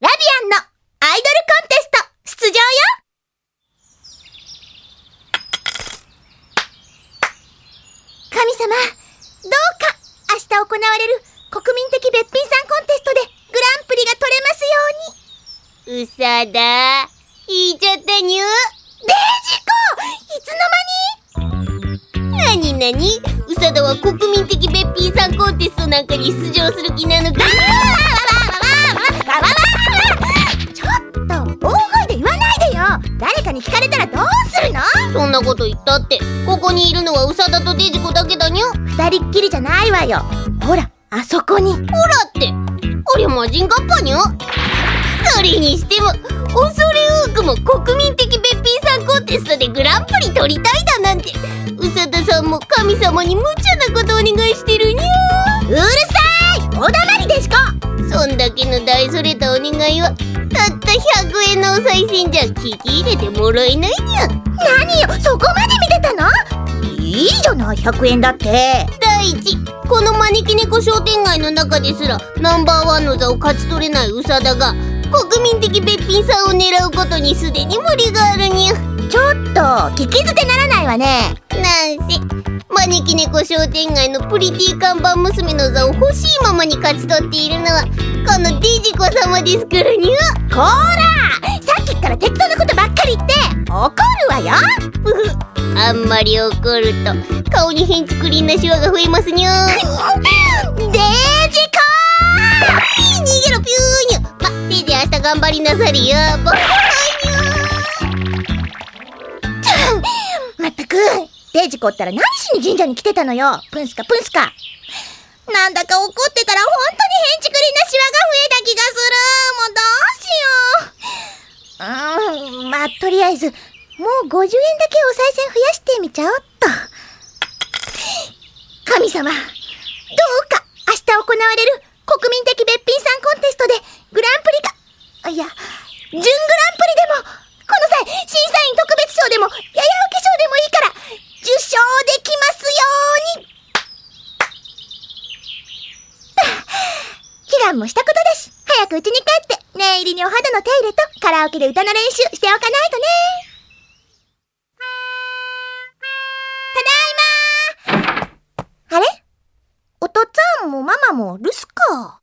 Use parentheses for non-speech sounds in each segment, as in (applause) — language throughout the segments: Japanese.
ラビアンのアイドルコンテスト出場よ神様、どうか明日行われる国民的べっぴんさんコンテストでグランプリが取れますように。うさだ、引いちゃったにゅ。デジコいつの間になになにうさだは国民的べっぴんさんコンテストなんかに出場する気なのかかに聞かれたらどうするの？そんなこと言ったって、ここにいるのはうさだとデジコだけだにゅ。ほら二人っきりじゃないわよ。ほらあそこに。って、ありゃ魔人ガッパにゅ。それにしても、恐れ多くも国民的べっぴんさんコンテストでグランプリ取りたいだなんて、うさださんも神様に無茶なことお願いしてるにゅ。うるさい！おだまりデジコそんだけの大それたお願いはたった100円のお賽銭じゃ聞き入れてもらえないにゃ。何よそこまで見てたの？いいじゃない100円だって。第一この招き猫商店街の中ですらナンバーワンの座を勝ち取れないウサダが国民的べっぴんさんを狙うことにすでに無理があるにゃちょっと聞き捨てならないわね。なんせ招き猫商店街のプリティ看板娘の座を欲しいままに勝ち取っているのはこのデジコ様ですからにゃこー！らさっきから適当なことばっかり言って怒るわよ！ふふ。あんまり怒ると顔に変クリンなシワが増えますにゃ (laughs) デジコ逃げろピューニャま、せいぜい明日頑張りなされよデジコったら何しに神社に来てたのよ。プンスカプンスカ。なんだか怒ってたら本当に変ちくりんなシワが増えた気がする。もうどうしよう。うーんまあとりあえずもう50円だけお賽銭増やしてみちゃおっと。神様どうか明日行われる国民的べっぴんさんコンテストでグランプリかあいや準グランプリでもこの際審査員特別賞でもやや受け賞でもいいから受賞できますように祈願もしたことだし早く家に帰って念入りにお肌の手入れとカラオケで歌の練習しておかないとね。ただいまあれ？おとっつぁんもママも留守か。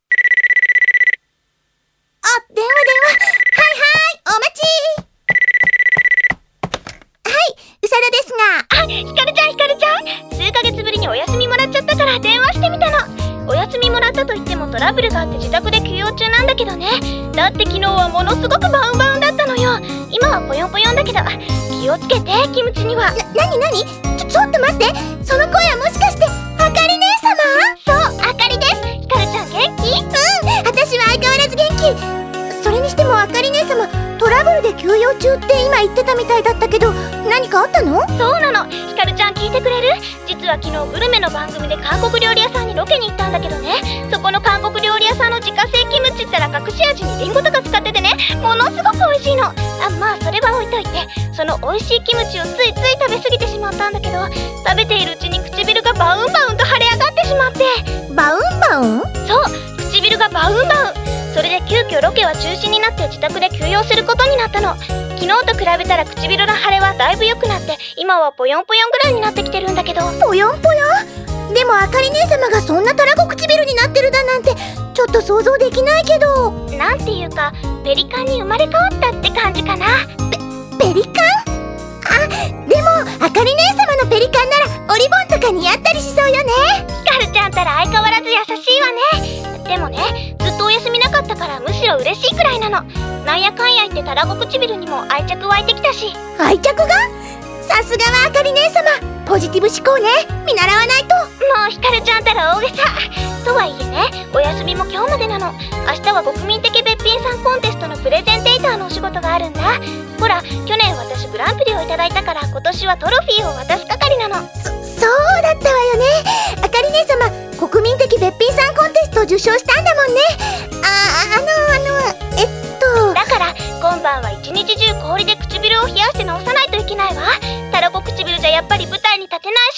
あ電話電話。はいはいお待ち。はいうさだですが。あ、ひかるちゃんひかるちゃん。数ヶ月ぶりにお休みもらっちゃったから電話してみた休みもらったと言ってもトラブルがあって自宅で休養中なんだけどね。だって昨日はものすごくバウンバウンだったのよ。今はぽよんぽよんだけど気をつけてキムチには。な、なになに？ちょ、ちょっと待って。その声はもしかしてあかり姉様？そうあかりです。ひかるちゃん元気？うん。私は相変わらず元気。それにしてもあかり姉様トラブルで休養中って今言ってたみたいだったけど何かあったの？そうなの。ひかるちゃん聞いてくれる？実は昨日グルメの番組で韓国料理屋さんにロケに行ったんだけどね。そこの韓国料理屋さんの自家製キムチったら隠し味にリンゴとか使っててね。ものすごく美味しいの。あまあそれは置いといて。その美味しいキムチをついつい食べ過ぎてしまったんだけど食べているうちに唇がバウンバウンと腫れ上がってしまって。バウンバウン？そう。唇がバウンバウンそれで急遽ロケは中止になって自宅で休養することになったの。昨日と比べたら唇の腫れはだいぶ良くなって今はぽよんぽよんぐらいになってきてるんだけど。ぽよんぽよん？でもあかり姉様がそんなたらこ唇になってるだなんてちょっと想像できないけど。なんていうかペリカンに生まれ変わったって感じかな。ペリカン？あでもあかり姉様のペリカンならオリボンとか似合ったりしそうよね。ヒカルちゃんったら相変わらず優ろ嬉しいくらいなの。なんやかんや言ってたらこ唇にも愛着湧いてきたし。愛着が？さすがはあかり姉様。ポジティブ思考ね。見習わないと。もうヒカルちゃんったら大げさ。とはいえねお休みも今日までなの。明日は国民的べっぴんさんコンテストのプレゼンテーターのお仕事があるんだ。ほら去年私グランプリをいただいたから今年はトロフィーを渡す係なの。そそうだったわよね。あかり姉様国民的べっぴんさんコンテストを受賞したんだ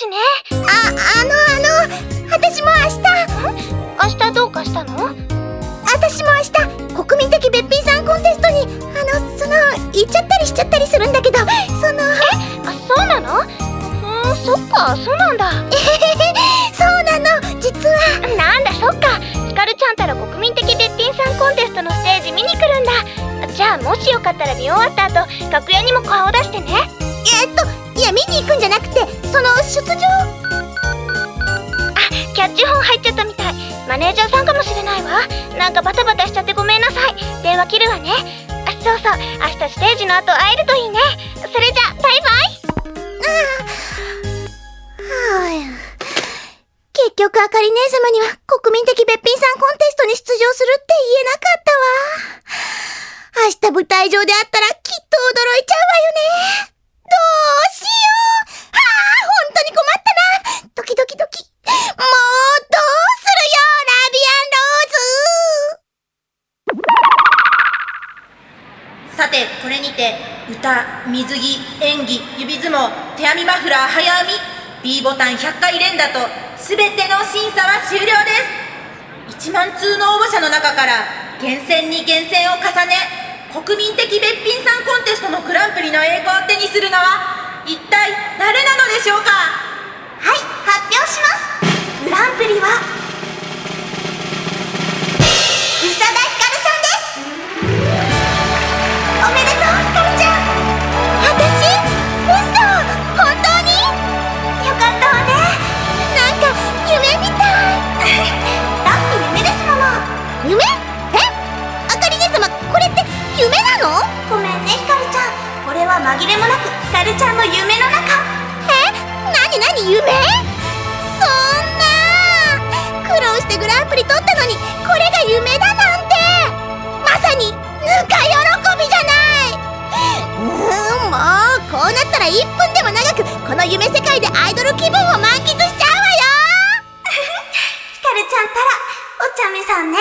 しね。ああのあの私も明日。明日どうかしたの？私も明日国民的べっぴんさんコンテストにあのその行っちゃったりしちゃったりするんだけどそのあそうなの？うーんそっかそうなんだ。え (laughs) へそうなの。実は。なんだそっか。ひかるちゃんたら国民的べっぴんさんコンテストのステージ見に来るんだ。じゃあもしよかったら見終わった後楽屋にも顔を出してね。えっといや見に行くんじゃなくて出場。あキャッチ本入っちゃったみたい。マネージャーさんかもしれないわ。なんかバタバタしちゃってごめんなさい。電話切るわね。あそうそう。明日ステージの後会えるといいね。それじゃバイバイ。はあ結局あかり姉様には国民的べっぴんさんコンテストに出場するって言えなかったわ。明日舞台上で会ったらきっと驚いちゃうわよね。どうしよう。歌水着演技指相撲手編みマフラー早編み B ボタン100回連打と全ての審査は終了です。1万通の応募者の中から厳選に厳選を重ね国民的べっぴんさんコンテストのグランプリの栄光を手にするのは一体誰なのでしょうか？はい発表します。グランプリはなくひかるちゃんの夢の中。え？なになに夢？そんな。苦労してグランプリ取ったのにこれが夢だなんて。まさにぬか喜びじゃない。うんもうこうなったら1分でも長くこの夢世界でアイドル気分を満喫しちゃうわよ。ひかるちゃんったらお茶目さんね。